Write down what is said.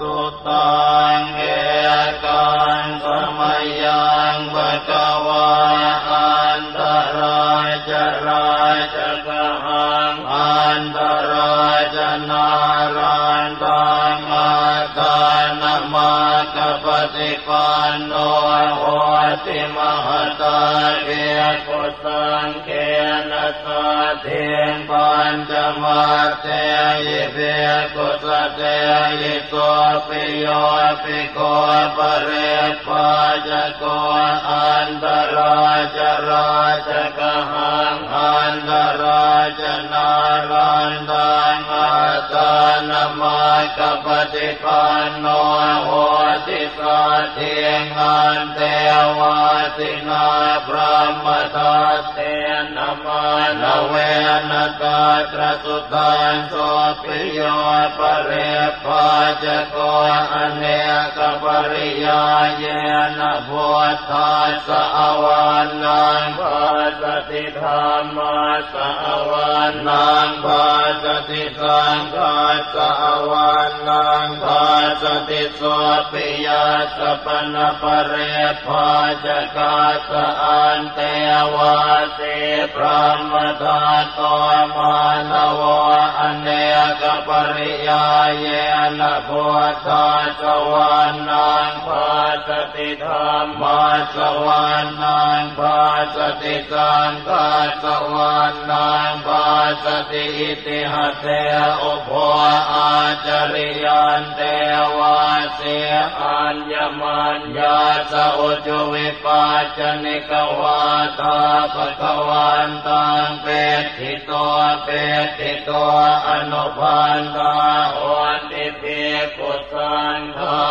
สุตังเอกันสมัยยังปะกวาอันตรายจะรายจะกหังอันตรายจะนารันตังอาตานมากปฏิปันโนโหติมหตาเกุสังเกนะสาเทนปัญจมาเตยิเปกุสเตยิโกปิโยปิโกปเรปาจโกอันตรายจราชกหังอันตรายจนารันตา ตานมากปฏิปันโนโหติสาเทงันเตวาสินาพระมตาเตนะมาลเวนตาตรสุตันโสปิโยปะเรปาจโกอเนกปริยาเยนะพุทธาสะวันนังภา ติธรรมาสะวันนังภาสติสังฆาสะวันนังภาสติโสปิยาสปนปเรภาจกาสอันเตวาสิพระมทาโตมานวะอเนกปริยาเยนะพุทธาสวรรนังภา สติธรรมาสวรรนังภาสติสังฆาสวรรนังภาสติอิติหัสเตอุปอาจาริยันเตวาเสอัญญมัญญาสอุจุวิปัจจนิกวาตาปะกวันตังเปติตัวเปติตัวอนุพันตาโหติเพกุสังฆา